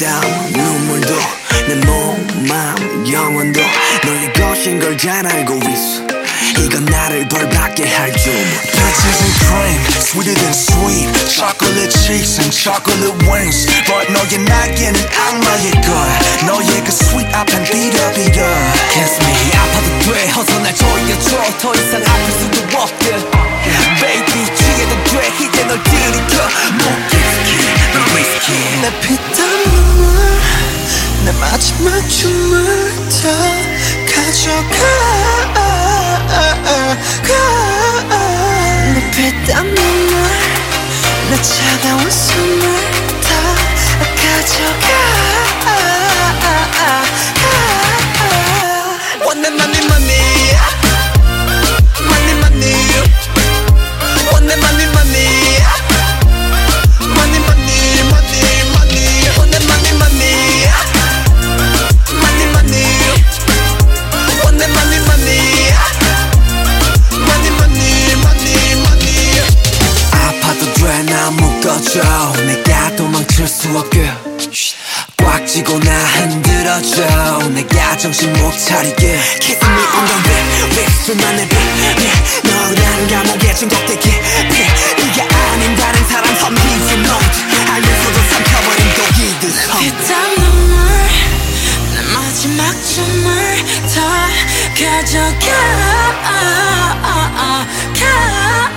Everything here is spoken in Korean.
땀 눈물도 내 몸, 마음, 영혼도 너의 것인 걸 잘 알고 있어 이건 나를 벌받게 할 주문 Peaches and cream, sweeter than sweet Chocolate cheeks and chocolate wings But 너의 날개는 악마의 거야 너의 그 sweet 앞엔 비려비려 Kiss me 아파도 돼 어서 날 조여줘 더 이상 아플 수도 없게 Baby 취해도 돼 이제 널 들이 땀 눈물 내 차가운 숨을 다 가져가 쳐 내가 도망칠 수 없게. 꽉 쥐고 나 흔들어줘. 내가 정신 못 차리게. Kiss me on the lip, lip 수많은 빛. 너란 감옥에 중독돼 깊이 이게 아닌 다른 사람 선비지 못 알면서도 삼켜버린 독이든 피땀 눈물 내 마지막 춤을 더 가져가. 아, 아, 아, 가.